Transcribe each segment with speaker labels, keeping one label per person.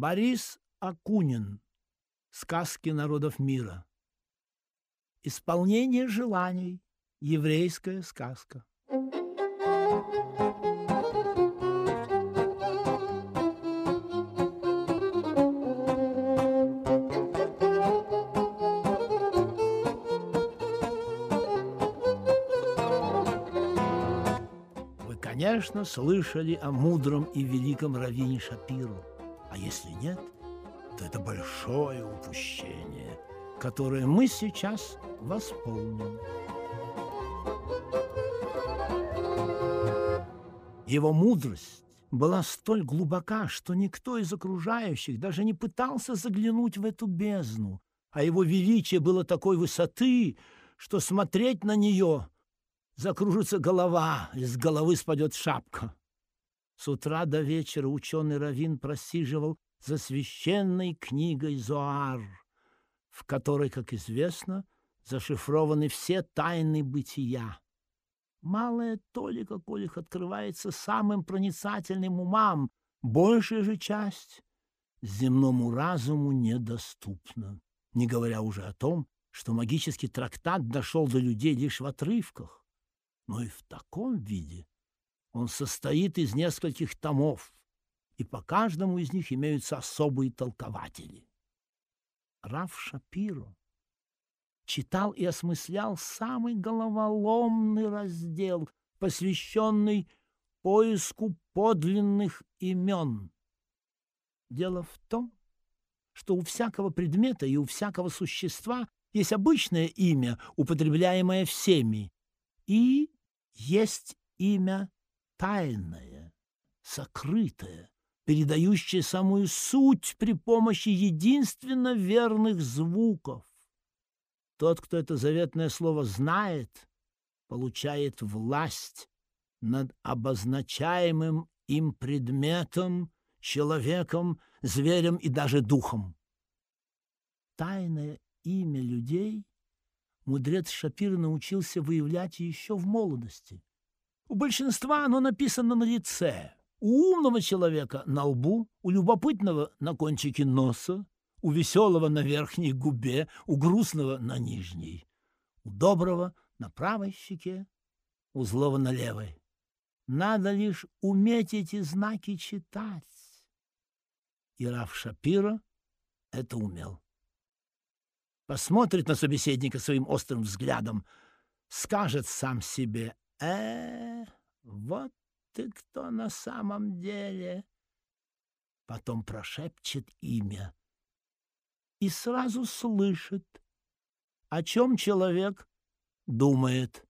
Speaker 1: Борис Акунин. Сказки народов мира. Исполнение желаний. Еврейская сказка. Вы, конечно, слышали о мудром и великом раввине Шапиру. А если нет, то это большое упущение, которое мы сейчас восполним. Его мудрость была столь глубока, что никто из окружающих даже не пытался заглянуть в эту бездну, а его величие было такой высоты, что смотреть на нее закружится голова, из головы спадет шапка. С утра до вечера ученый Равин просиживал за священной книгой Зоар, в которой, как известно, зашифрованы все тайны бытия. Малая толика, колих открывается самым проницательным умам, большая же часть земному разуму недоступна, не говоря уже о том, что магический трактат дошел до людей лишь в отрывках. Но и в таком виде он состоит из нескольких томов, и по каждому из них имеются особые толкователи. Раф Шапиро читал и осмыслял самый головоломный раздел, посвященный поиску подлинных имен. Дело в том, что у всякого предмета и у всякого существа есть обычное имя, употребляемое всеми, и есть имя тайное, сокрытое, передающее самую суть при помощи единственно верных звуков. Тот, кто это заветное слово знает, получает власть над обозначаемым им предметом, человеком, зверем и даже духом. Тайное имя людей мудрец Шапир научился выявлять еще в молодости. У большинства оно написано на лице, у умного человека — на лбу, у любопытного — на кончике носа, у веселого — на верхней губе, у грустного — на нижней, у доброго — на правой щеке, у злого — на левой. Надо лишь уметь эти знаки читать. И Раф Шапира это умел посмотрит на собеседника своим острым взглядом, скажет сам себе «Э, вот ты кто на самом деле!» Потом прошепчет имя и сразу слышит, о чем человек думает.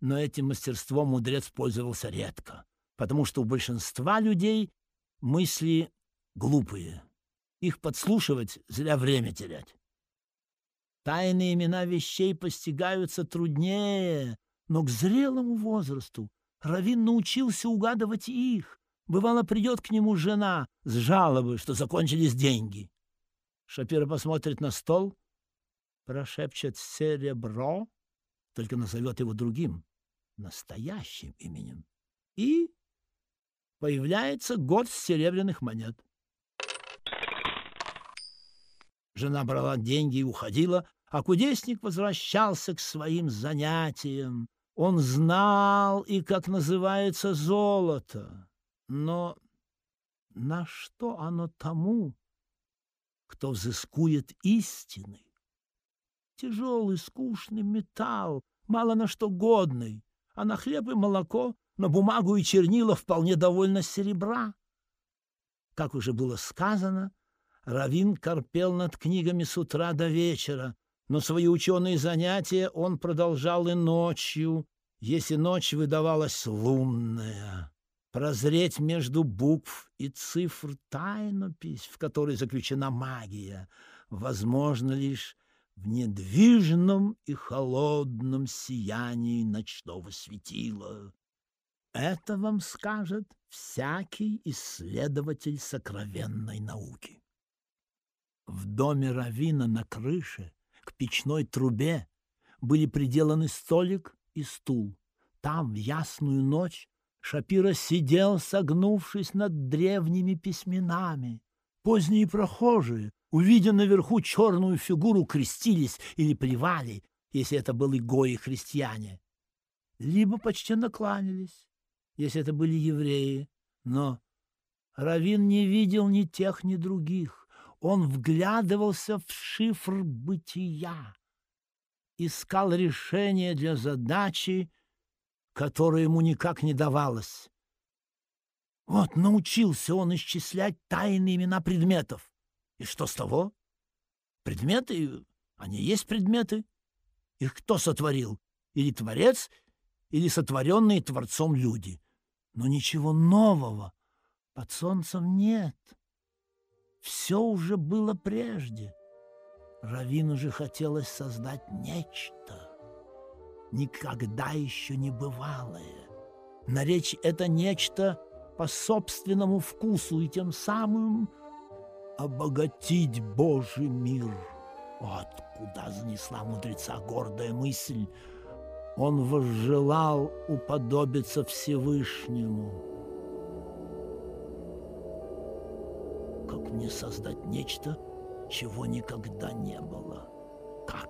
Speaker 1: Но этим мастерством мудрец пользовался редко, потому что у большинства людей мысли глупые. Их подслушивать — зря время терять. Тайные имена вещей постигаются труднее, но к зрелому возрасту Равин научился угадывать их. Бывало, придет к нему жена с жалобой, что закончились деньги. Шапира посмотрит на стол, прошепчет «серебро», только назовет его другим, настоящим именем. И появляется год серебряных монет. Жена брала деньги и уходила, а кудесник возвращался к своим занятиям. Он знал и как называется золото, но на что оно тому, кто взыскует истины? Тяжелый, скучный металл, мало на что годный, а на хлеб и молоко, на бумагу и чернила вполне довольно серебра. Как уже было сказано, Равин корпел над книгами с утра до вечера, но свои ученые занятия он продолжал и ночью, если ночь выдавалась лунная. Прозреть между букв и цифр тайнопись, в которой заключена магия, возможно лишь в недвижном и холодном сиянии ночного светила. Это вам скажет всякий исследователь сокровенной науки. В доме Равина на крыше к печной трубе были приделаны столик и стул. Там, в ясную ночь, Шапира сидел, согнувшись над древними письменами. Поздние прохожие, увидя наверху черную фигуру, крестились или плевали, если это были гои-христиане, либо почтенно кланялись, если это были евреи. Но Равин не видел ни тех, ни других. Он вглядывался в шифр бытия, искал решение для задачи, которая ему никак не давалась. Вот научился он исчислять тайные имена предметов. И что с того? Предметы, они есть предметы. Их кто сотворил? Или Творец, или сотворенные Творцом люди. Но ничего нового под солнцем нет. Все уже было прежде. Равину же хотелось создать нечто, никогда еще не бывалое. Наречь это нечто по собственному вкусу и тем самым обогатить Божий мир. Вот куда занесла мудреца гордая мысль. Он возжелал уподобиться Всевышнему. Мне создать нечто, чего никогда не было? Как?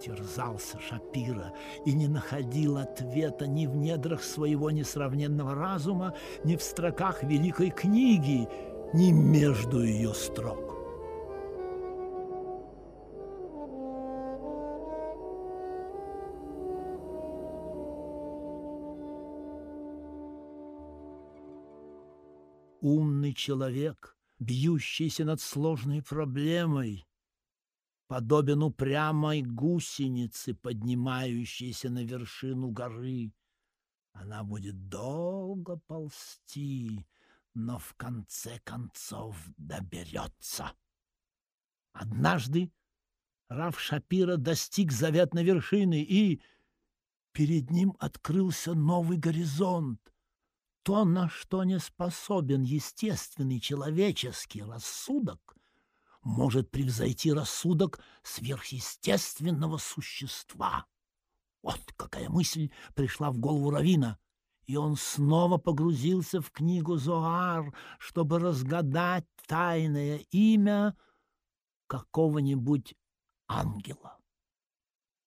Speaker 1: Терзался Шапира и не находил ответа ни в недрах своего несравненного разума, ни в строках великой книги, ни между ее строк. Умный человек, бьющийся над сложной проблемой, подобен упрямой гусенице, поднимающейся на вершину горы. Она будет долго ползти, но в конце концов доберется. Однажды Рав Шапира достиг заветной вершины, и перед ним открылся новый горизонт. То, на что не способен естественный человеческий рассудок, может превзойти рассудок сверхъестественного существа. Вот какая мысль пришла в голову Равина и он снова погрузился в книгу Зоар, чтобы разгадать тайное имя какого-нибудь ангела.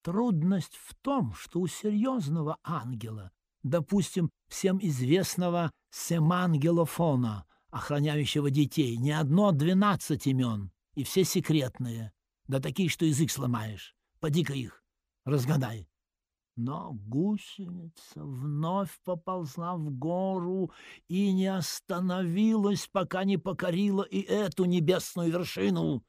Speaker 1: Трудность в том, что у серьезного ангела, допустим, всем известного семангелофона, охраняющего детей, не одно двенадцать имен, и все секретные, да такие, что язык сломаешь. Поди-ка их, разгадай. Но гусеница вновь поползла в гору и не остановилась, пока не покорила и эту небесную вершину.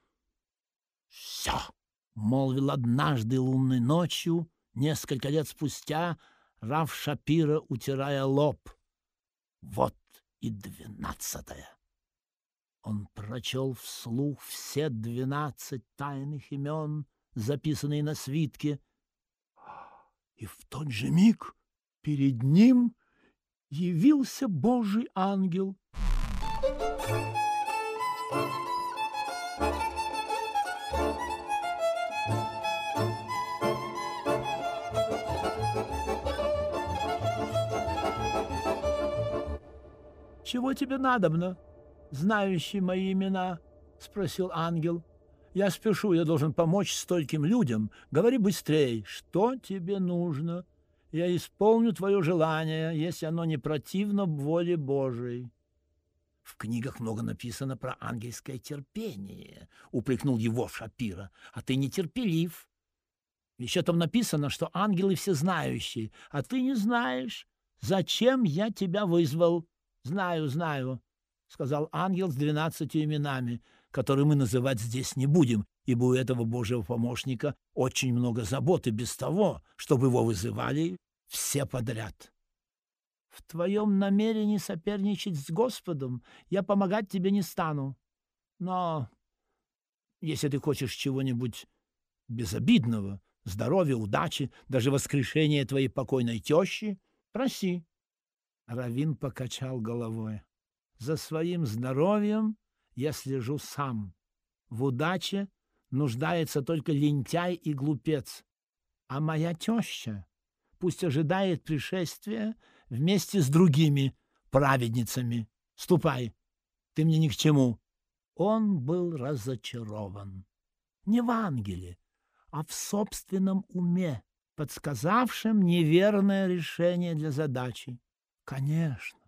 Speaker 1: «Все!» — молвил однажды лунной ночью, несколько лет спустя, Раф Шапира, утирая лоб. «Вот и двенадцатая!» Он прочел вслух все двенадцать тайных имен, записанные на свитке — и в тот же миг перед ним явился Божий ангел. «Чего тебе надобно, знающий мои имена?» — спросил ангел. Я спешу, я должен помочь стольким людям. Говори быстрее, что тебе нужно. Я исполню твое желание, если оно не противно воле Божией. В книгах много написано про ангельское терпение, упрекнул его Шапира. А ты нетерпелив. Еще там написано, что ангелы всезнающие, а ты не знаешь. Зачем я тебя вызвал? Знаю, знаю, сказал ангел с двенадцатью именами который мы называть здесь не будем, ибо у этого Божьего помощника очень много заботы без того, чтобы его вызывали все подряд. В твоем намерении соперничать с Господом я помогать тебе не стану. Но если ты хочешь чего-нибудь безобидного, здоровья, удачи, даже воскрешения твоей покойной тещи, проси. Равин покачал головой. За своим здоровьем я слежу сам. В удаче нуждается только лентяй и глупец. А моя теща пусть ожидает пришествия вместе с другими праведницами. Ступай, ты мне ни к чему. он был разочарован. Не в ангеле, а в собственном уме, подсказавшем неверное решение для задачи. Конечно,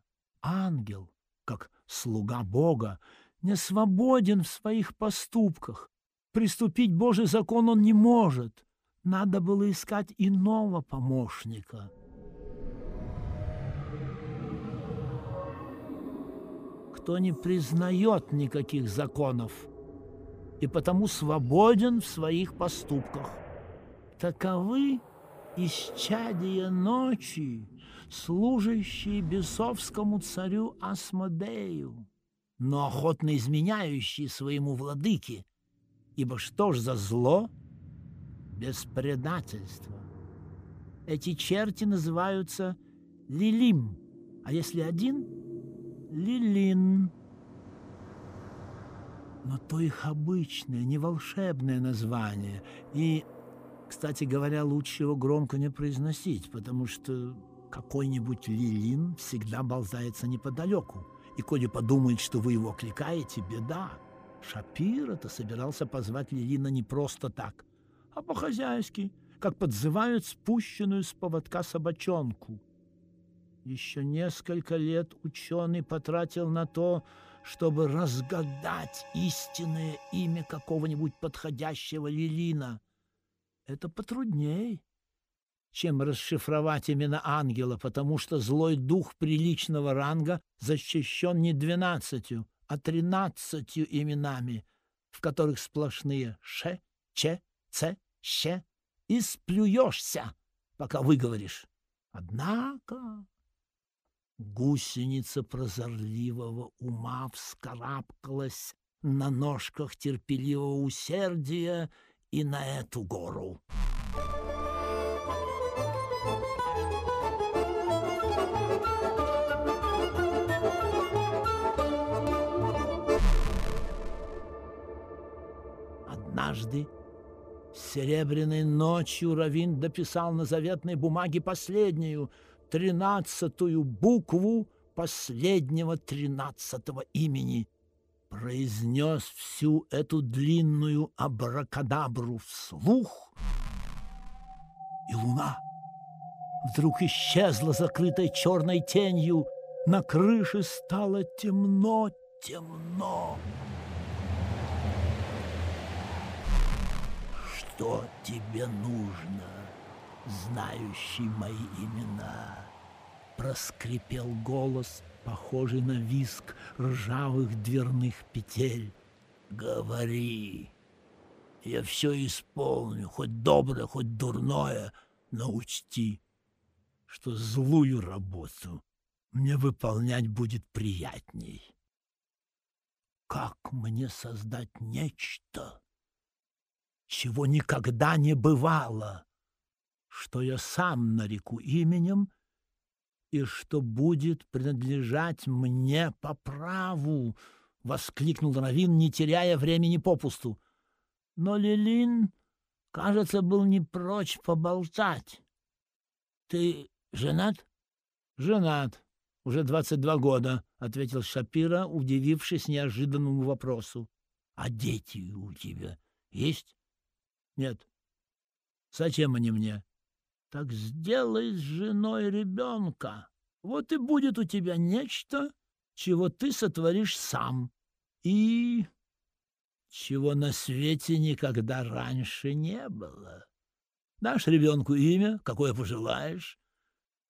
Speaker 1: ангел, как слуга Бога, не свободен в своих поступках. Приступить Божий закон он не может. Надо было искать иного помощника. Кто не признает никаких законов и потому свободен в своих поступках. Таковы исчадия ночи, служащие бесовскому царю Асмодею, но охотно изменяющие своему владыке, ибо что ж за зло без предательства? Эти черти называются Лилим, а если один — Лилин. Но то их обычное, не волшебное название, и кстати говоря, лучше его громко не произносить, потому что какой-нибудь лилин всегда болзается неподалеку. И коли подумает, что вы его кликаете, беда. Шапира-то собирался позвать Лилина не просто так, а по-хозяйски, как подзывают спущенную с поводка собачонку. Еще несколько лет ученый потратил на то, чтобы разгадать истинное имя какого-нибудь подходящего Лилина — это потрудней, чем расшифровать имена ангела, потому что злой дух приличного ранга защищен не двенадцатью, а тринадцатью именами, в которых сплошные «ше», «че», «ц», «ще», и сплюешься, пока выговоришь. Однако гусеница прозорливого ума вскарабкалась на ножках терпеливого усердия и на эту гору. Однажды серебряной ночью Равин дописал на заветной бумаге последнюю, тринадцатую букву последнего тринадцатого имени произнес всю эту длинную абракадабру вслух, и луна вдруг исчезла, закрытой черной тенью, на крыше стало темно, темно. Что тебе нужно, знающий мои имена? Проскрипел голос — похожий на виск ржавых дверных петель. «Говори, я все исполню, хоть доброе, хоть дурное, но учти, что злую работу мне выполнять будет приятней. Как мне создать нечто, чего никогда не бывало, что я сам нареку именем — и что будет принадлежать мне по праву!» — воскликнул Равин, не теряя времени попусту. Но Лилин, кажется, был не прочь поболтать. «Ты женат?» «Женат. Уже двадцать два года», — ответил Шапира, удивившись неожиданному вопросу. «А дети у тебя есть?» «Нет». «Зачем они мне?» Так сделай с женой ребенка. Вот и будет у тебя нечто, чего ты сотворишь сам. И чего на свете никогда раньше не было. Дашь ребенку имя, какое пожелаешь,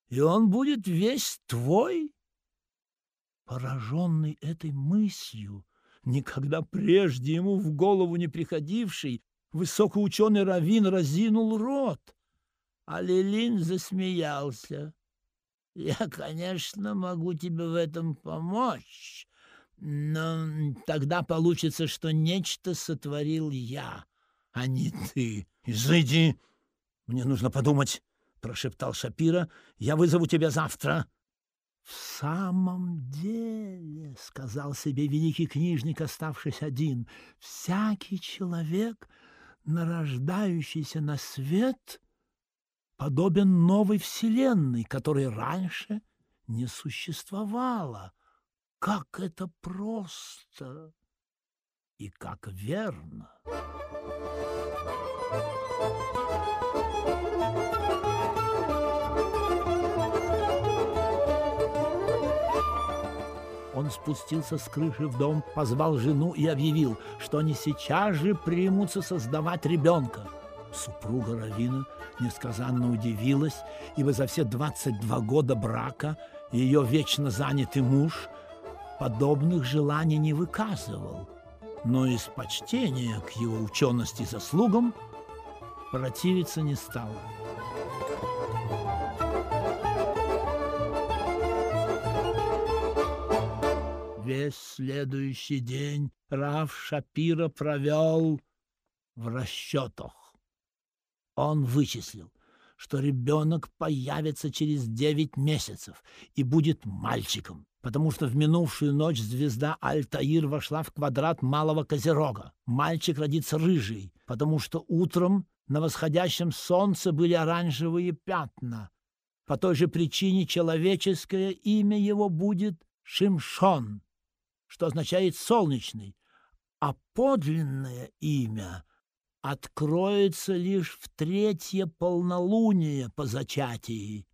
Speaker 1: и он будет весь твой. Пораженный этой мыслью, никогда прежде ему в голову не приходивший, высокоученый раввин разинул рот — а Лилин засмеялся. «Я, конечно, могу тебе в этом помочь, но тогда получится, что нечто сотворил я, а не ты. Изыди! Мне нужно подумать!» — прошептал Шапира. «Я вызову тебя завтра». «В самом деле, — сказал себе великий книжник, оставшись один, — всякий человек, нарождающийся на свет, подобен новой вселенной, которой раньше не существовало. Как это просто! и как верно. Он спустился с крыши в дом, позвал жену и объявил, что они сейчас же примутся создавать ребенка. Супруга Равина несказанно удивилась, ибо за все 22 года брака ее вечно занятый муж подобных желаний не выказывал, но из почтения к его учености и заслугам противиться не стала. Весь следующий день Раф Шапира провел в расчетах. Он вычислил, что ребенок появится через девять месяцев и будет мальчиком, потому что в минувшую ночь звезда Альтаир вошла в квадрат малого Козерога. Мальчик родится рыжий, потому что утром на восходящем солнце были оранжевые пятна. По той же причине человеческое имя его будет Шимшон, что означает «солнечный», а подлинное имя откроется лишь в третье полнолуние по зачатии.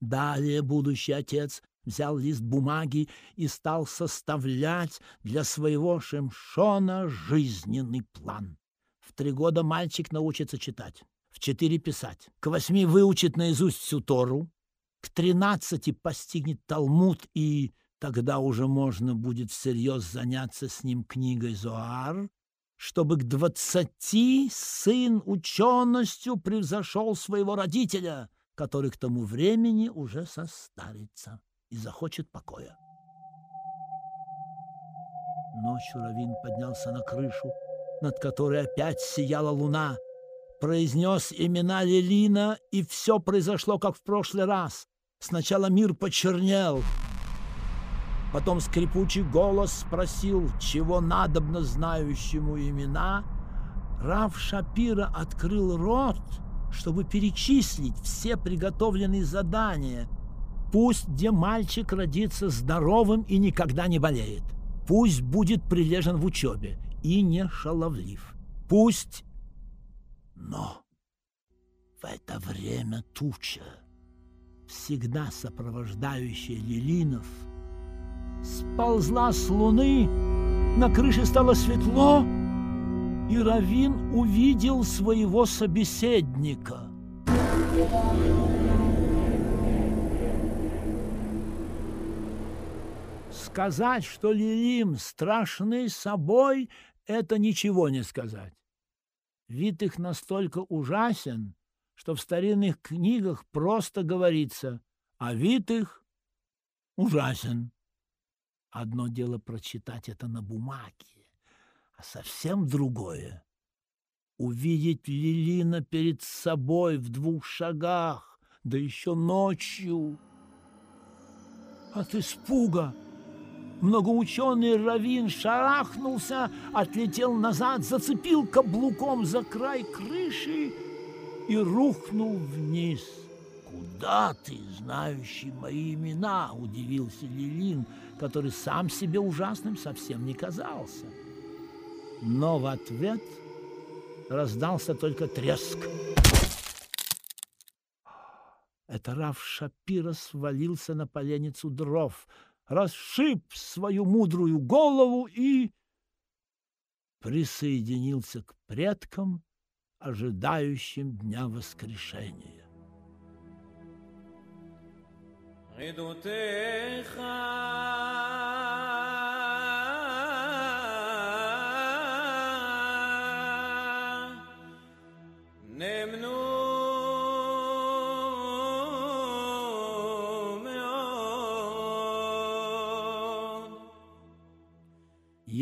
Speaker 1: Далее будущий отец взял лист бумаги и стал составлять для своего Шимшона жизненный план. В три года мальчик научится читать, в четыре писать, к восьми выучит наизусть всю Тору, к тринадцати постигнет Талмуд и Тогда уже можно будет всерьез заняться с ним книгой Зоар, чтобы к двадцати сын ученостью превзошел своего родителя, который к тому времени уже состарится и захочет покоя. Ночью Равин поднялся на крышу, над которой опять сияла луна, произнес имена Лелина, и все произошло, как в прошлый раз. Сначала мир почернел — Потом скрипучий голос спросил, чего надобно знающему имена. Рав Шапира открыл рот, чтобы перечислить все приготовленные задания. Пусть где мальчик родится здоровым и никогда не болеет. Пусть будет прилежен в учебе и не шаловлив. Пусть... Но в это время туча, всегда сопровождающая Лилинов, сползла с луны, на крыше стало светло, и Равин увидел своего собеседника. Сказать, что Лилим страшны собой, это ничего не сказать. Вид их настолько ужасен, что в старинных книгах просто говорится, а вид их ужасен. Одно дело прочитать это на бумаге, а совсем другое — увидеть Лилина перед собой в двух шагах, да еще ночью. От испуга многоученый Равин шарахнулся, отлетел назад, зацепил каблуком за край крыши и рухнул вниз. «Куда ты, знающий мои имена?» — удивился Лилин — который сам себе ужасным совсем не казался. Но в ответ раздался только треск. Это Раф Шапира свалился на поленницу дров, расшиб свою мудрую голову и присоединился к предкам, ожидающим Дня Воскрешения. עדותיך נאמנו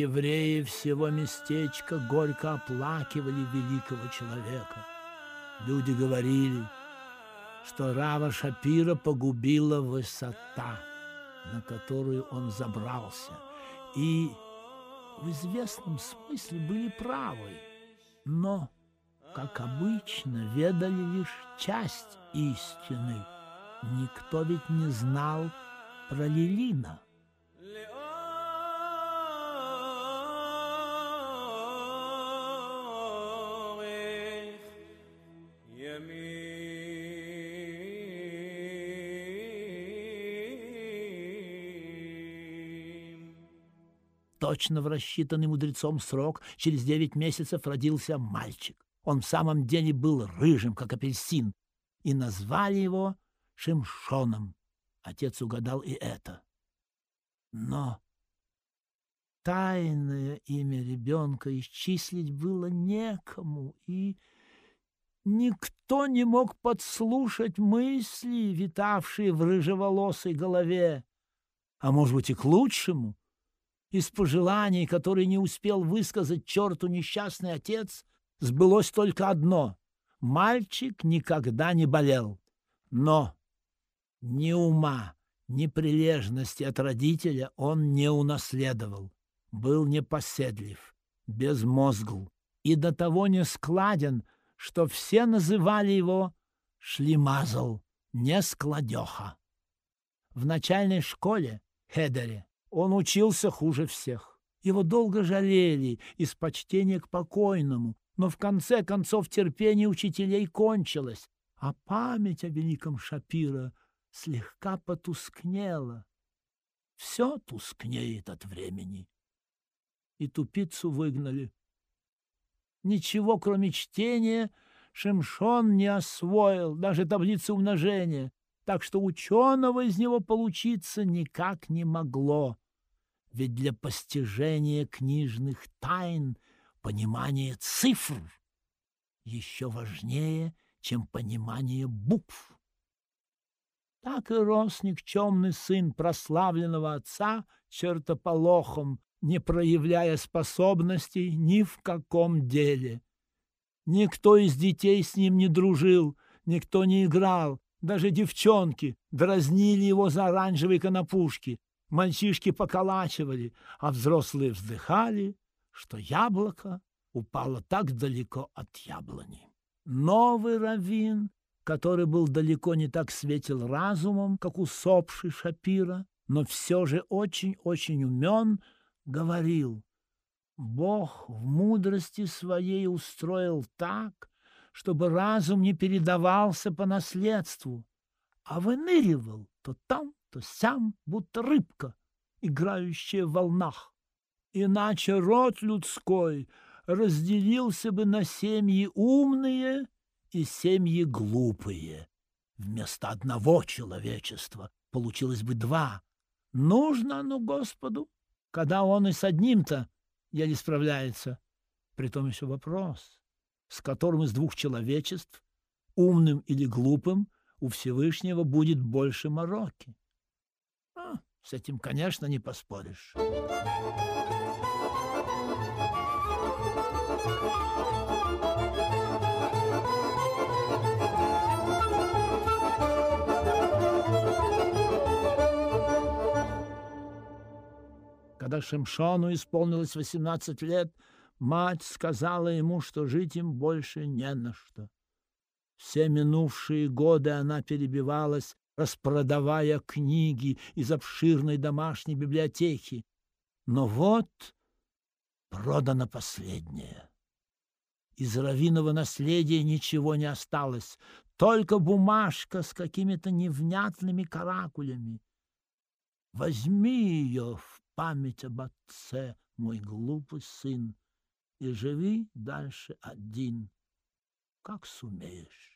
Speaker 1: Евреи всего местечка горько оплакивали великого человека. Люди говорили — что Рава Шапира погубила высота, на которую он забрался, и в известном смысле были правы, но, как обычно, ведали лишь часть истины. Никто ведь не знал про Лилина. Точно в рассчитанный мудрецом срок через девять месяцев родился мальчик. Он в самом деле был рыжим, как апельсин, и назвали его Шимшоном. Отец угадал и это. Но тайное имя ребенка исчислить было некому, и никто не мог подслушать мысли, витавшие в рыжеволосой голове. А может быть и к лучшему. Из пожеланий, которые не успел высказать черту несчастный отец, сбылось только одно — мальчик никогда не болел. Но ни ума, ни прилежности от родителя он не унаследовал был непоседлив, безмозгл и до того не складен, что все называли его шлемазл, не складеха. В начальной школе, Хедере, он учился хуже всех. Его долго жалели из почтения к покойному, но в конце концов терпение учителей кончилось, а память о великом Шапира слегка потускнела. Все тускнеет от времени и тупицу выгнали. Ничего, кроме чтения, Шимшон не освоил, даже таблицы умножения, так что ученого из него получиться никак не могло. Ведь для постижения книжных тайн понимание цифр еще важнее, чем понимание букв. Так и рос никчемный сын прославленного отца чертополохом, не проявляя способностей ни в каком деле. Никто из детей с ним не дружил, никто не играл, даже девчонки дразнили его за оранжевые конопушки, мальчишки поколачивали, а взрослые вздыхали, что яблоко упало так далеко от яблони. Новый раввин, который был далеко не так светил разумом, как усопший Шапира, но все же очень-очень умен, говорил, Бог в мудрости своей устроил так, чтобы разум не передавался по наследству, а выныривал то там, то сям, будто рыбка, играющая в волнах. Иначе род людской разделился бы на семьи умные и семьи глупые. Вместо одного человечества получилось бы два. Нужно оно Господу когда он и с одним-то еле справляется. Притом еще вопрос, с которым из двух человечеств, умным или глупым, у Всевышнего будет больше мороки. С этим, конечно, не поспоришь. Когда Шимшону исполнилось 18 лет, мать сказала ему, что жить им больше не на что. Все минувшие годы она перебивалась, распродавая книги из обширной домашней библиотеки. Но вот продано последнее. Из равиного наследия ничего не осталось, только бумажка с какими-то невнятными каракулями. Возьми ее в память об отце, мой глупый сын, и живи дальше один, как сумеешь, —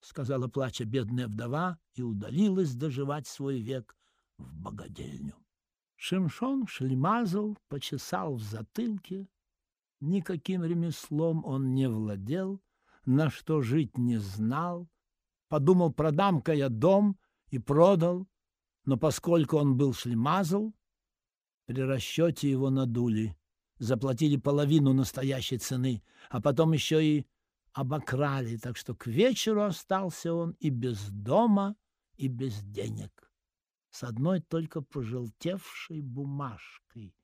Speaker 1: сказала плача бедная вдова и удалилась доживать свой век в богадельню. Шимшон шлемазал, почесал в затылке. Никаким ремеслом он не владел, на что жить не знал. Подумал, продам-ка я дом и продал, но поскольку он был шлемазал, при расчете его надули, заплатили половину настоящей цены, а потом еще и обокрали, так что к вечеру остался он и без дома, и без денег, с одной только пожелтевшей бумажкой.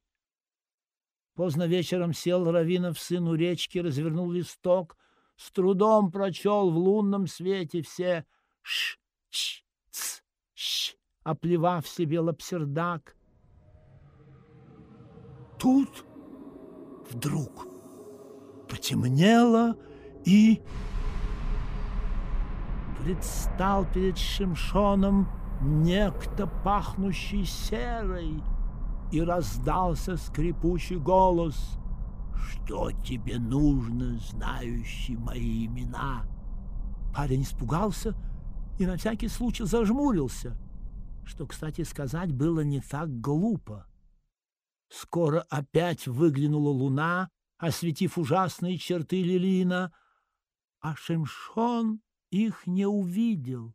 Speaker 1: Поздно вечером сел Равинов сын у речки, развернул листок, с трудом прочел в лунном свете все «ш», «ч», «ц», «щ», оплевав себе лапсердак — тут вдруг потемнело и предстал перед Шимшоном некто, пахнущий серой и раздался скрипучий голос. «Что тебе нужно, знающий мои имена?» Парень испугался и на всякий случай зажмурился, что, кстати сказать, было не так глупо. Скоро опять выглянула луна, осветив ужасные черты Лилина, а Шимшон их не увидел.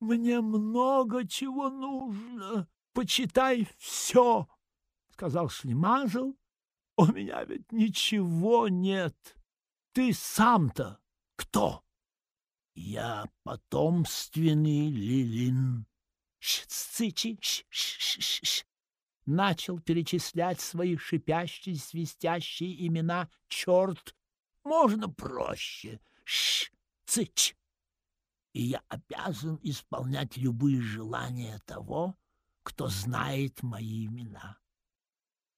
Speaker 1: «Мне много чего нужно, почитай все», — сказал Шлемазл. «У меня ведь ничего нет. Ты сам-то кто?» «Я потомственный Лилин». «Ш-цичи, ш-ш-ш-ш», начал перечислять свои шипящие, свистящие имена черт. Можно проще. Ш, цыч. И я обязан исполнять любые желания того, кто знает мои имена.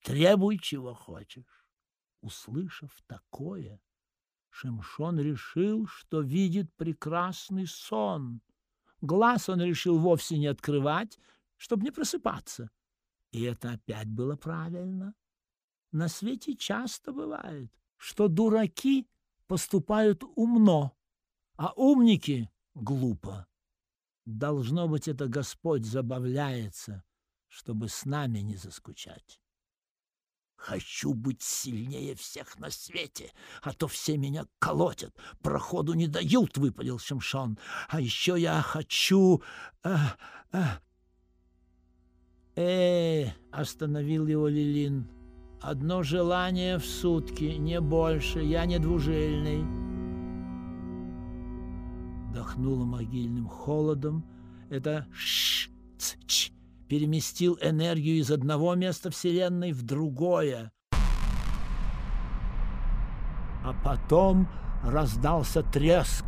Speaker 1: Требуй, чего хочешь. Услышав такое, Шимшон решил, что видит прекрасный сон. Глаз он решил вовсе не открывать, чтобы не просыпаться. И это опять было правильно. На свете часто бывает, что дураки поступают умно, а умники — глупо. Должно быть, это Господь забавляется, чтобы с нами не заскучать. Хочу быть сильнее всех на свете, а то все меня колотят, проходу не дают, — выпалил Шимшон. А еще я хочу... Э, э, э остановил его Лилин. «Одно желание в сутки, не больше, я не двужильный». Дохнуло могильным холодом. Это ш ц ч переместил энергию из одного места Вселенной в другое. А потом раздался треск.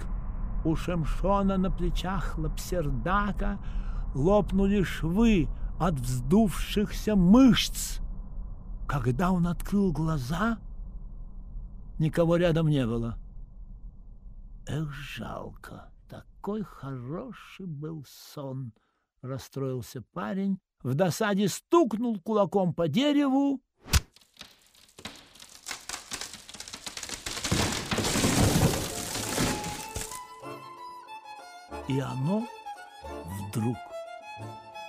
Speaker 1: У Шемшона на плечах Лапсердака лопнули швы, от вздувшихся мышц. Когда он открыл глаза, никого рядом не было. Эх, жалко, такой хороший был сон, расстроился парень, в досаде стукнул кулаком по дереву. И оно вдруг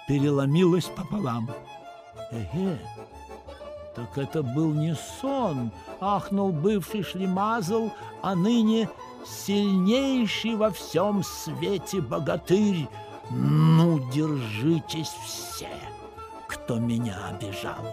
Speaker 1: переломилась пополам. Эге, так это был не сон, ахнул бывший шлемазл, а ныне сильнейший во всем свете богатырь. Ну, держитесь все, кто меня обижал.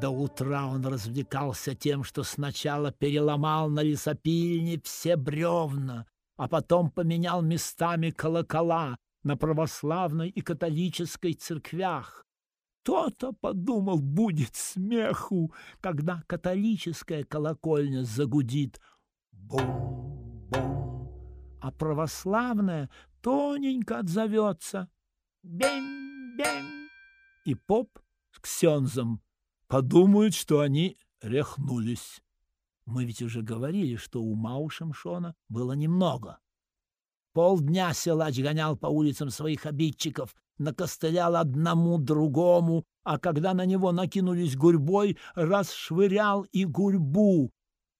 Speaker 1: До утра он развлекался тем, что сначала переломал на лесопильне все бревна, а потом поменял местами колокола на православной и католической церквях. То-то, подумал, будет смеху, когда католическая колокольня загудит бум-бум, а православная тоненько отзовется бем-бем. И поп с ксензом подумают, что они рехнулись. Мы ведь уже говорили, что ума у Шимшона было немного. Полдня силач гонял по улицам своих обидчиков, накостылял одному другому, а когда на него накинулись гурьбой, расшвырял и гурьбу.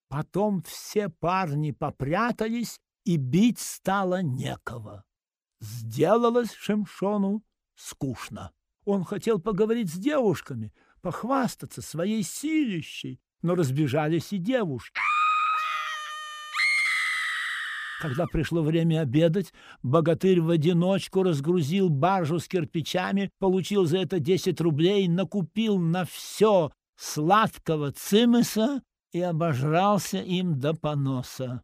Speaker 1: Потом все парни попрятались, и бить стало некого. Сделалось Шимшону скучно. Он хотел поговорить с девушками, похвастаться своей силищей, но разбежались и девушки. Когда пришло время обедать, богатырь в одиночку разгрузил баржу с кирпичами, получил за это десять рублей, накупил на все сладкого цимыса и обожрался им до поноса.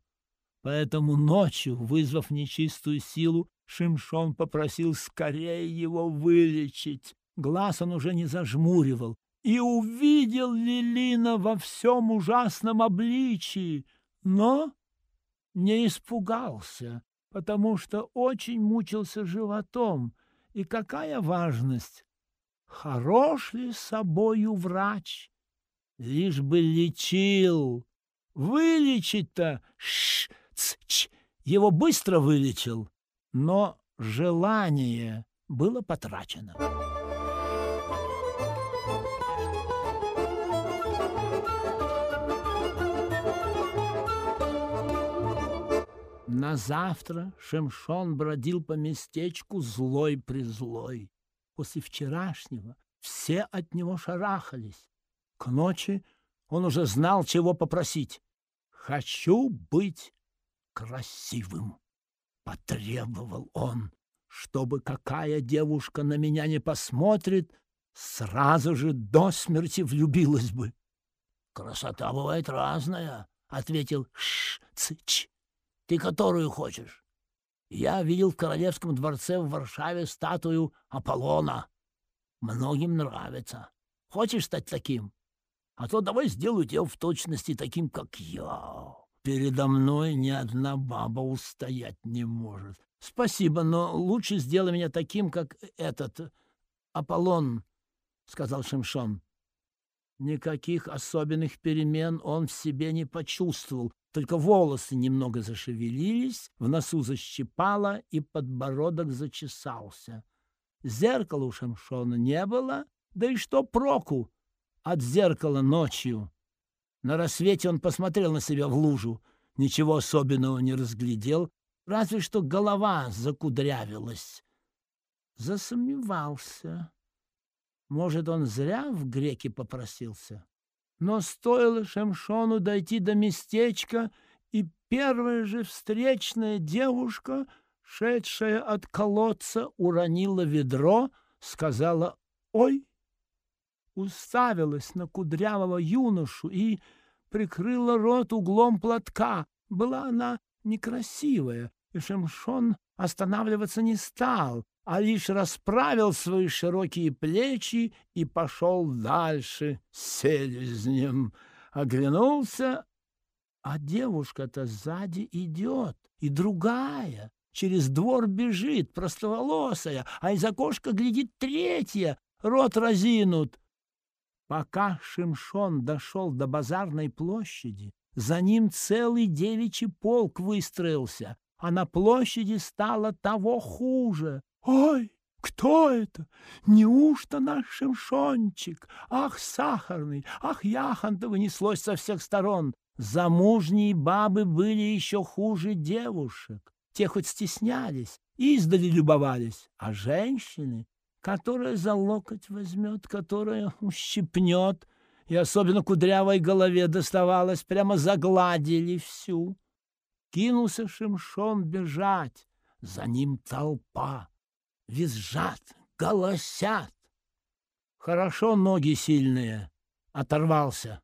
Speaker 1: Поэтому ночью, вызвав нечистую силу, Шимшон попросил скорее его вылечить. Глаз он уже не зажмуривал, и увидел Лилина во всем ужасном обличии, но не испугался, потому что очень мучился животом. И какая важность, хорош ли собою врач, лишь бы лечил. Вылечить-то, его быстро вылечил, но желание было потрачено. На завтра Шемшон бродил по местечку злой-призлой. После вчерашнего все от него шарахались. К ночи он уже знал, чего попросить. «Хочу быть красивым», — потребовал он, чтобы какая девушка на меня не посмотрит, сразу же до смерти влюбилась бы. «Красота бывает разная», — ответил Ш-Цыч. Ты которую хочешь? Я видел в Королевском дворце в Варшаве статую Аполлона. Многим нравится. Хочешь стать таким? А то давай сделаю тебя в точности таким, как я. Передо мной ни одна баба устоять не может. Спасибо, но лучше сделай меня таким, как этот Аполлон, — сказал Шимшон. Никаких особенных перемен он в себе не почувствовал, только волосы немного зашевелились, в носу защипало, и подбородок зачесался. Зеркала у Шамшона не было, да и что проку от зеркала ночью? На рассвете он посмотрел на себя в лужу, ничего особенного не разглядел, разве что голова закудрявилась. Засомневался. Может, он зря в греки попросился? Но стоило Шемшону дойти до местечка, и первая же встречная девушка, шедшая от колодца, уронила ведро, сказала «Ой!» уставилась на кудрявого юношу и прикрыла рот углом платка. Была она некрасивая, и Шемшон останавливаться не стал, а лишь расправил свои широкие плечи и пошел дальше селезнем. Оглянулся, а девушка-то сзади идет, и другая, через двор бежит, простоволосая, а из окошка глядит третья, рот разинут. Пока Шимшон дошел до базарной площади, за ним целый девичий полк выстроился, а на площади стало того хуже. «Ой, кто это? Неужто наш Шимшончик? Ах, сахарный! Ах, яхонтово неслось со всех сторон!» Замужние бабы были еще хуже девушек. Те хоть стеснялись, издали любовались, а женщины, которая за локоть возьмет, которая ущипнет, и особенно кудрявой голове доставалось, прямо загладили всю. Кинулся Шимшон бежать, за ним толпа визжат, голосят. Хорошо ноги сильные. Оторвался.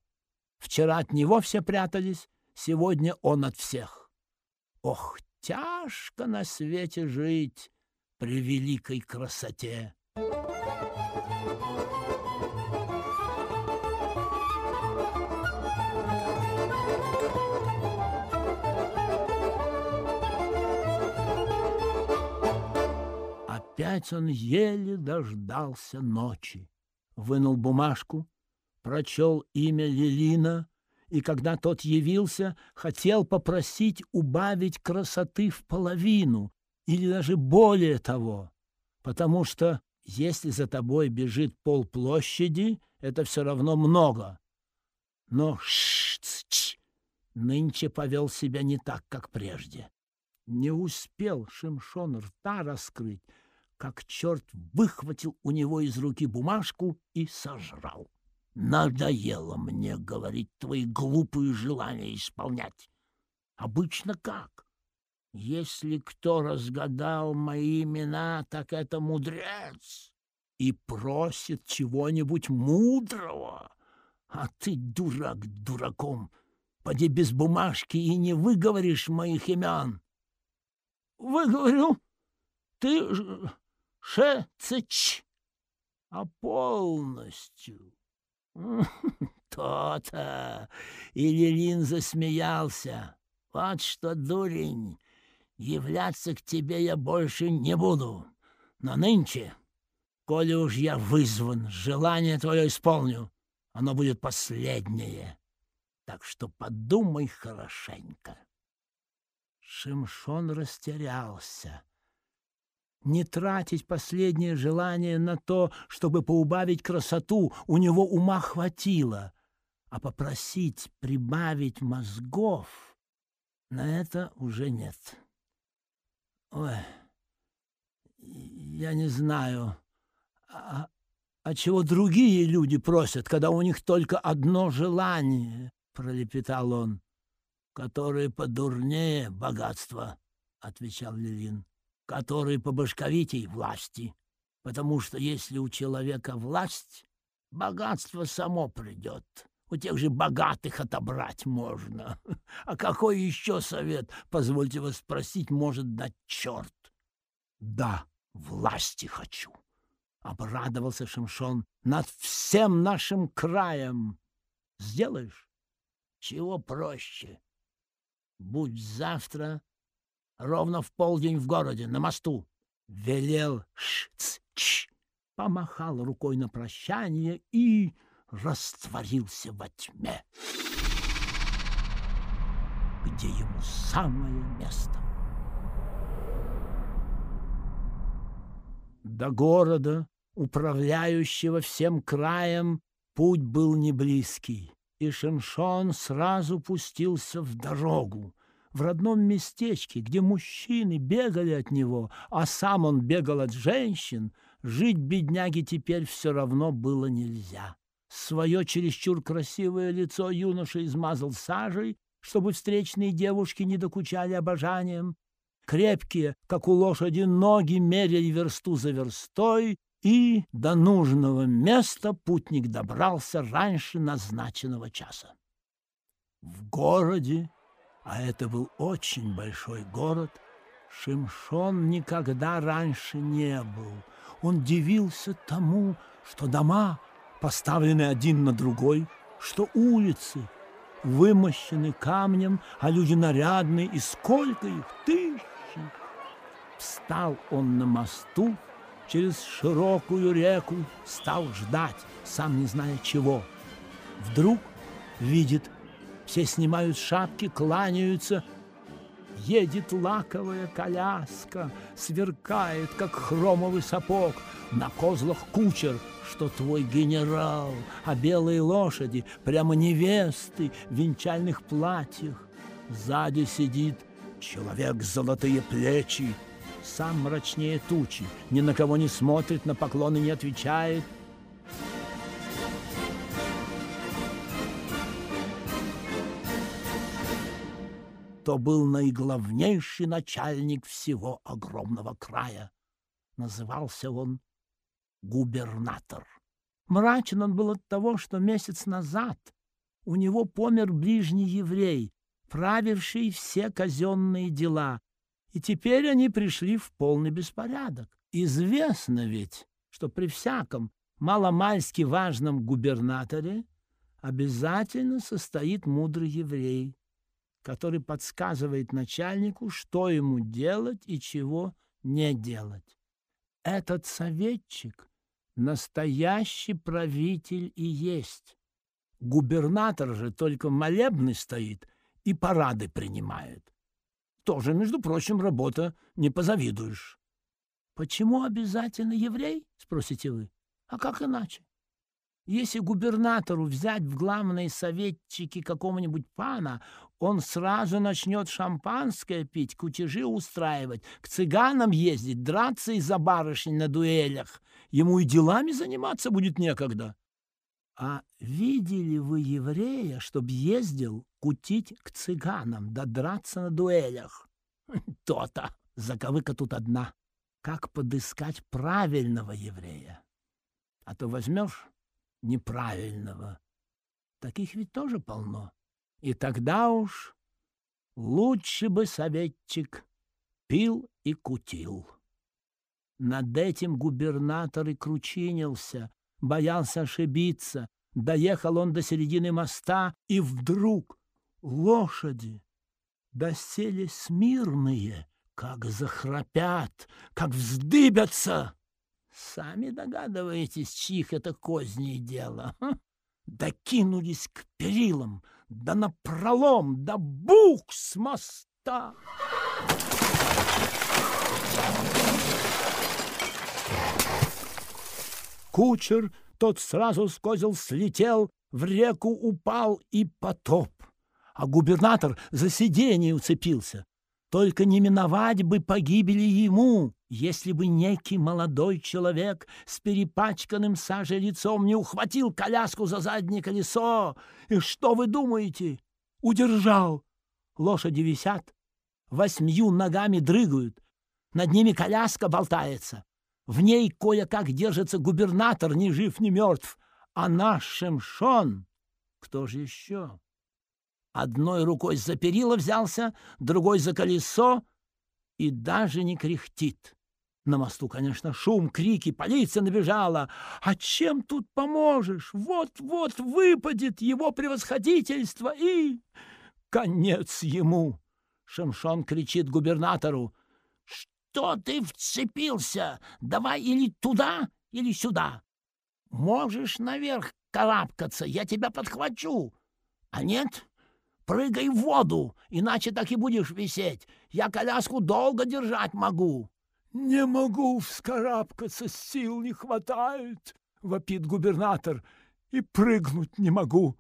Speaker 1: Вчера от него все прятались, сегодня он от всех. Ох, тяжко на свете жить при великой красоте. Опять он еле дождался ночи. Вынул бумажку, прочел имя Лилина, и когда тот явился, хотел попросить убавить красоты в половину или даже более того, потому что если за тобой бежит полплощади, это все равно много. Но ш нынче повел себя не так, как прежде. Не успел Шимшон рта раскрыть, как черт выхватил у него из руки бумажку и сожрал. Надоело мне, говорить, твои глупые желания исполнять. Обычно как? Если кто разгадал мои имена, так это мудрец и просит чего-нибудь мудрого. А ты, дурак дураком, поди без бумажки и не выговоришь моих имен. Выговорю. Ты Шецич, а полностью. То-то. И Лилин засмеялся. Вот что, дурень, являться к тебе я больше не буду. Но нынче, коли уж я вызван, желание твое исполню. Оно будет последнее. Так что подумай хорошенько. Шимшон растерялся. Не тратить последнее желание на то, чтобы поубавить красоту, у него ума хватило, а попросить прибавить мозгов на это уже нет. Ой, я не знаю, а, а чего другие люди просят, когда у них только одно желание, пролепетал он. Которые подурнее богатства, отвечал Лилин которые по башковитей власти, потому что если у человека власть, богатство само придет. У тех же богатых отобрать можно. А какой еще совет, позвольте вас спросить, может дать черт? Да, власти хочу. Обрадовался Шимшон над всем нашим краем. Сделаешь? Чего проще? Будь завтра ровно в полдень в городе, на мосту. Велел ш-ц-ч, помахал рукой на прощание и растворился во тьме, где ему самое место. До города, управляющего всем краем, путь был не близкий, и Шеншон сразу пустился в дорогу, в родном местечке, где мужчины бегали от него, а сам он бегал от женщин, жить бедняге теперь все равно было нельзя. Свое чересчур красивое лицо юноша измазал сажей, чтобы встречные девушки не докучали обожанием. Крепкие, как у лошади, ноги меряли версту за верстой, и до нужного места путник добрался раньше назначенного часа. В городе а это был очень большой город, Шимшон никогда раньше не был. Он дивился тому, что дома поставлены один на другой, что улицы вымощены камнем, а люди нарядные, и сколько их, тысячи. Встал он на мосту через широкую реку, стал ждать, сам не зная чего. Вдруг видит все снимают шапки, кланяются. Едет лаковая коляска, сверкает, как хромовый сапог. На козлах кучер, что твой генерал, а белые лошади, прямо невесты в венчальных платьях. Сзади сидит человек с золотые плечи, сам мрачнее тучи, ни на кого не смотрит, на поклоны не отвечает — то был наиглавнейший начальник всего огромного края. Назывался он губернатор. Мрачен он был от того, что месяц назад у него помер ближний еврей, правивший все казенные дела, и теперь они пришли в полный беспорядок. Известно ведь, что при всяком маломальски важном губернаторе обязательно состоит мудрый еврей, который подсказывает начальнику, что ему делать и чего не делать. Этот советчик — настоящий правитель и есть. Губернатор же только молебный стоит и парады принимает. Тоже, между прочим, работа не позавидуешь. «Почему обязательно еврей?» — спросите вы. «А как иначе? Если губернатору взять в главные советчики какого-нибудь пана, он сразу начнет шампанское пить, кутежи устраивать, к цыганам ездить, драться из-за барышень на дуэлях. Ему и делами заниматься будет некогда. А видели вы еврея, чтоб ездил кутить к цыганам, да драться на дуэлях? То-то, заковыка тут одна. Как подыскать правильного еврея? А то возьмешь неправильного. Таких ведь тоже полно. И тогда уж лучше бы советчик пил и кутил. Над этим губернатор и кручинился, боялся ошибиться. Доехал он до середины моста, и вдруг лошади досели смирные, как захрапят, как вздыбятся. Сами догадываетесь, чьих это козней дело. Докинулись к перилам, да напролом, да бух с моста. Кучер тот сразу с козел слетел, в реку упал и потоп. А губернатор за сиденье уцепился. Только не миновать бы погибели ему, если бы некий молодой человек с перепачканным сажей лицом не ухватил коляску за заднее колесо. И что вы думаете? Удержал. Лошади висят, восьмью ногами дрыгают, над ними коляска болтается. В ней кое-как держится губернатор, ни жив, ни мертв, а наш Шемшон, кто же еще? Одной рукой за перила взялся, другой за колесо и даже не кряхтит. На мосту, конечно, шум, крики, полиция набежала. А чем тут поможешь? Вот-вот выпадет его превосходительство и... Конец ему! Шамшон кричит губернатору. «Что ты вцепился? Давай или туда, или сюда. Можешь наверх карабкаться, я тебя подхвачу. А нет, прыгай в воду, иначе так и будешь висеть. Я коляску долго держать могу». «Не могу вскарабкаться, сил не хватает», — вопит губернатор, — «и прыгнуть не могу,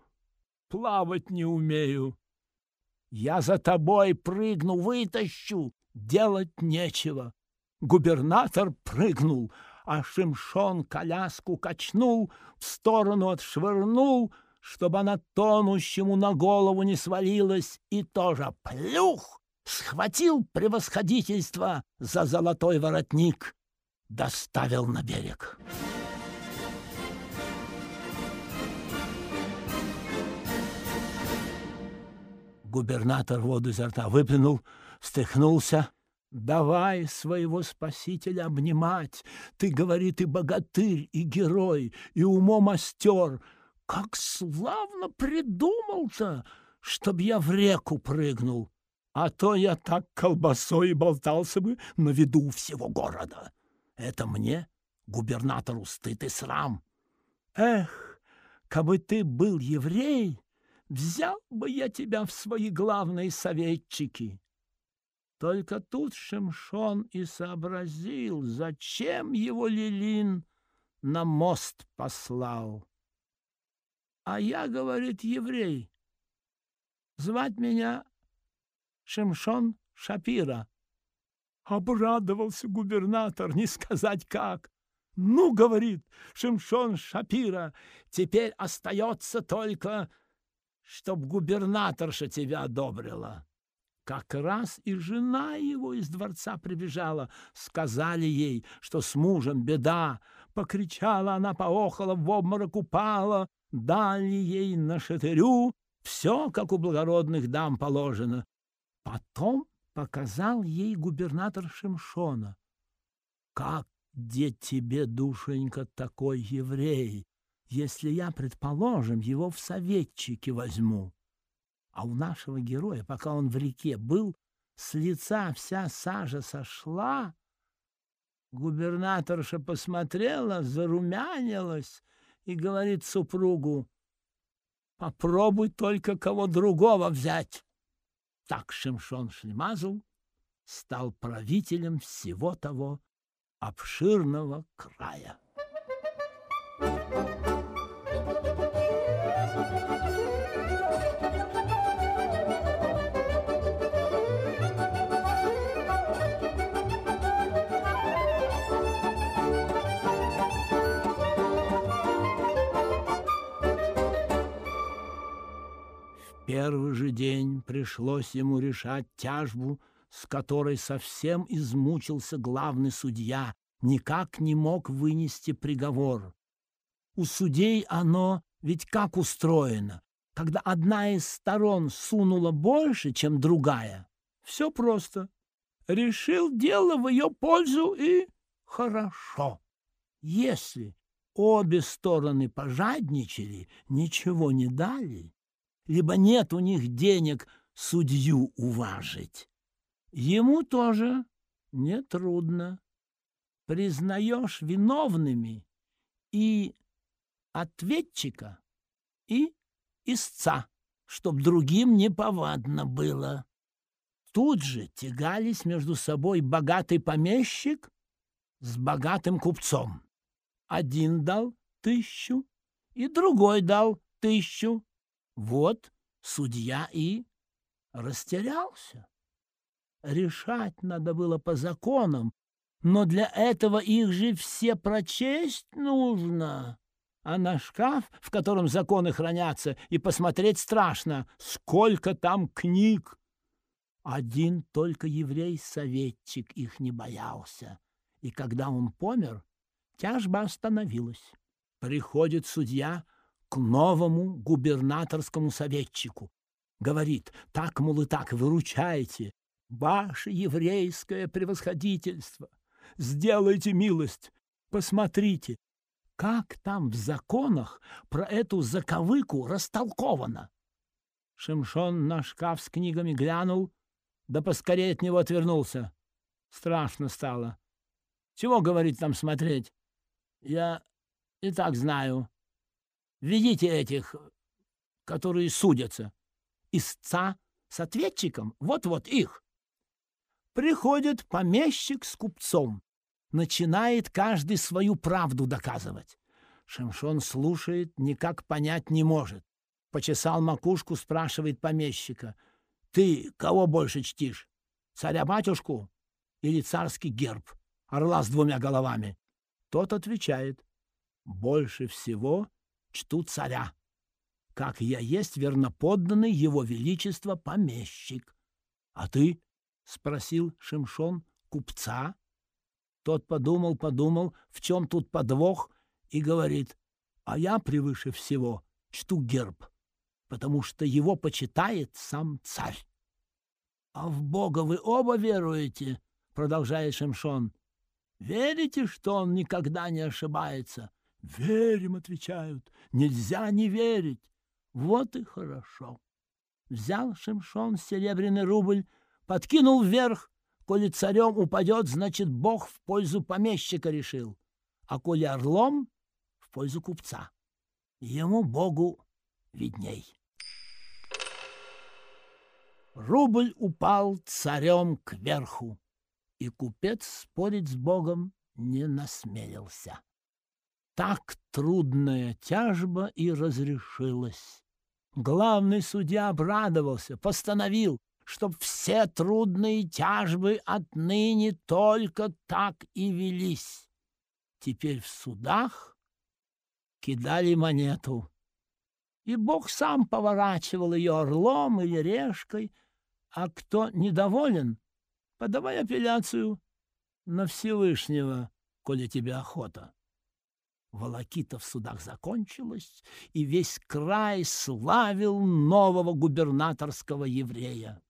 Speaker 1: плавать не умею». «Я за тобой прыгну, вытащу, делать нечего». Губернатор прыгнул, а Шимшон коляску качнул, в сторону отшвырнул, чтобы она тонущему на голову не свалилась, и тоже плюх! схватил превосходительство за золотой воротник, доставил на берег. Губернатор воду изо рта выплюнул, встряхнулся. «Давай своего спасителя обнимать. Ты, говорит, и богатырь, и герой, и умом остер. Как славно придумал-то, чтоб я в реку прыгнул. А то я так колбасой болтался бы на виду всего города. Это мне, губернатору, стыд и срам. Эх, кабы ты был еврей, взял бы я тебя в свои главные советчики. Только тут Шимшон и сообразил, зачем его Лилин на мост послал. А я, говорит, еврей, звать меня Шимшон Шапира. Обрадовался губернатор, не сказать как. «Ну, — говорит Шимшон Шапира, — теперь остается только, чтоб губернаторша тебя одобрила». Как раз и жена его из дворца прибежала. Сказали ей, что с мужем беда. Покричала она, поохала, в обморок упала. Дали ей на шатырю все, как у благородных дам положено. Потом показал ей губернатор Шимшона. «Как, где тебе, душенька, такой еврей, если я, предположим, его в советчики возьму?» А у нашего героя, пока он в реке был, с лица вся сажа сошла. Губернаторша посмотрела, зарумянилась и говорит супругу, «Попробуй только кого другого взять». Так Шимшон Шлемазл стал правителем всего того обширного края. Первый же день пришлось ему решать тяжбу, с которой совсем измучился главный судья, никак не мог вынести приговор. У судей оно ведь как устроено? Когда одна из сторон сунула больше, чем другая, все просто. Решил дело в ее пользу и хорошо. Если обе стороны пожадничали, ничего не дали, либо нет у них денег судью уважить. Ему тоже нетрудно. Признаешь виновными и ответчика, и истца, чтоб другим не повадно было. Тут же тягались между собой богатый помещик с богатым купцом. Один дал тысячу, и другой дал тысячу. Вот судья и растерялся. Решать надо было по законам, но для этого их же все прочесть нужно. А на шкаф, в котором законы хранятся, и посмотреть страшно, сколько там книг. Один только еврей-советчик их не боялся, и когда он помер, тяжба остановилась. Приходит судья к новому губернаторскому советчику. Говорит, так, мол, и так, выручайте. Ваше еврейское превосходительство, сделайте милость, посмотрите, как там в законах про эту заковыку растолковано. Шимшон на шкаф с книгами глянул, да поскорее от него отвернулся. Страшно стало. Чего, говорит, там смотреть? Я и так знаю. Ведите этих, которые судятся. Истца с ответчиком, вот-вот их. Приходит помещик с купцом. Начинает каждый свою правду доказывать. Шимшон слушает, никак понять не может. Почесал макушку, спрашивает помещика. «Ты кого больше чтишь? Царя-батюшку или царский герб? Орла с двумя головами?» Тот отвечает. «Больше всего чту царя, как я есть верноподданный его величество помещик. А ты?» — спросил Шимшон купца. Тот подумал, подумал, в чем тут подвох, и говорит, а я превыше всего чту герб, потому что его почитает сам царь. — А в Бога вы оба веруете? — продолжает Шимшон. — Верите, что он никогда не ошибается? — Верим, — отвечают. — Нельзя не верить. Вот и хорошо. Взял Шимшон серебряный рубль, подкинул вверх Коли царем упадет, значит, Бог в пользу помещика решил, а коли орлом — в пользу купца. Ему, Богу, видней. Рубль упал царем кверху, и купец спорить с Богом не насмелился. Так трудная тяжба и разрешилась. Главный судья обрадовался, постановил чтоб все трудные тяжбы отныне только так и велись. Теперь в судах кидали монету, и Бог сам поворачивал ее орлом или решкой, а кто недоволен, подавай апелляцию на Всевышнего, коли тебе охота. Волокита в судах закончилась, и весь край славил нового губернаторского еврея.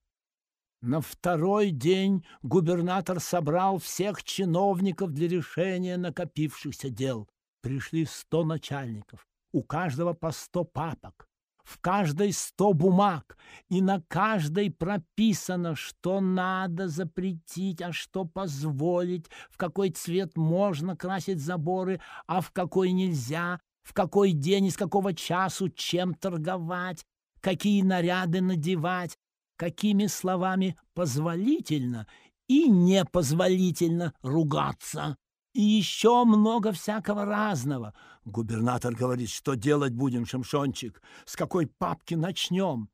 Speaker 1: На второй день губернатор собрал всех чиновников для решения накопившихся дел. Пришли сто начальников, у каждого по сто папок, в каждой сто бумаг, и на каждой прописано, что надо запретить, а что позволить, в какой цвет можно красить заборы, а в какой нельзя, в какой день и с какого часу чем торговать, какие наряды надевать, какими словами позволительно и непозволительно ругаться. И еще много всякого разного. Губернатор говорит, что делать будем, Шамшончик, с какой папки начнем.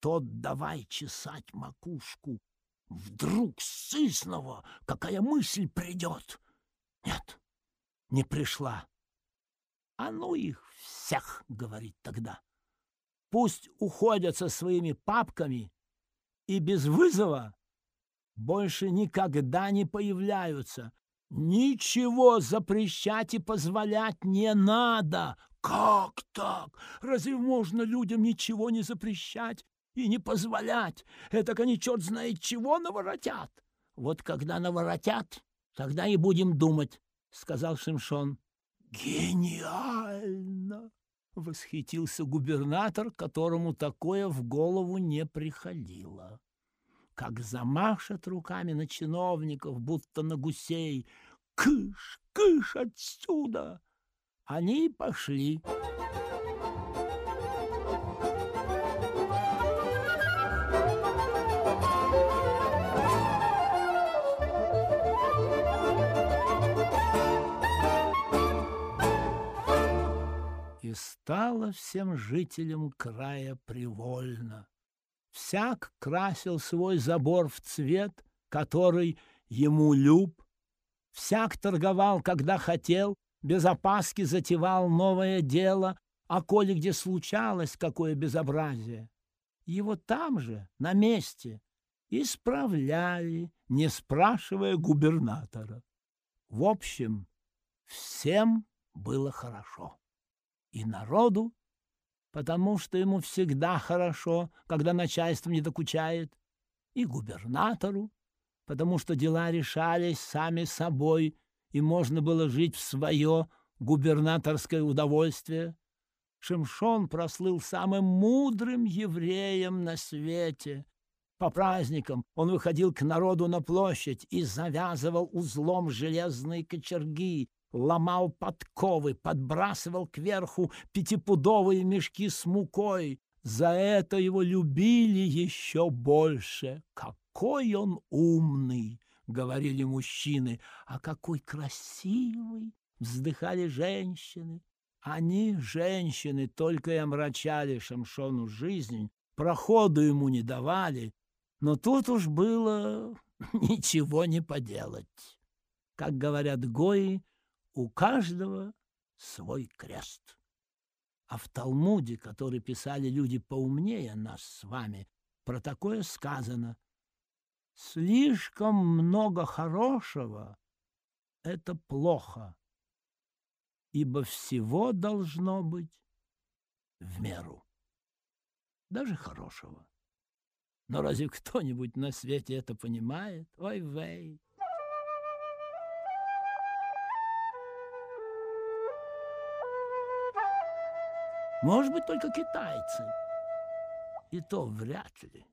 Speaker 1: Тот давай чесать макушку. Вдруг сысного какая мысль придет. Нет, не пришла. А ну их всех, говорит тогда. Пусть уходят со своими папками и без вызова больше никогда не появляются. Ничего запрещать и позволять не надо. Как так? Разве можно людям ничего не запрещать и не позволять? Это они черт знает чего наворотят. Вот когда наворотят, тогда и будем думать, — сказал Шимшон. Гениально! — восхитился губернатор, которому такое в голову не приходило как замашет руками на чиновников, будто на гусей. «Кыш! Кыш отсюда!» Они пошли. И стало всем жителям края привольно. Всяк красил свой забор в цвет, который ему люб. Всяк торговал, когда хотел, без опаски затевал новое дело, а коли где случалось какое безобразие, его там же, на месте, исправляли, не спрашивая губернатора. В общем, всем было хорошо. И народу, потому что ему всегда хорошо, когда начальство не докучает, и губернатору, потому что дела решались сами собой, и можно было жить в свое губернаторское удовольствие. Шимшон прослыл самым мудрым евреем на свете. По праздникам он выходил к народу на площадь и завязывал узлом железные кочерги, ломал подковы, подбрасывал кверху пятипудовые мешки с мукой. За это его любили еще больше. Какой он умный! — говорили мужчины. «А какой красивый!» — вздыхали женщины. Они, женщины, только и омрачали Шамшону жизнь, проходу ему не давали, но тут уж было ничего не поделать. Как говорят гои, у каждого свой крест. А в Талмуде, который писали люди поумнее нас с вами, про такое сказано — Слишком много хорошего — это плохо, ибо всего должно быть в меру, даже хорошего. Но разве кто-нибудь на свете это понимает? Ой-вей! Может быть, только китайцы. И то вряд ли.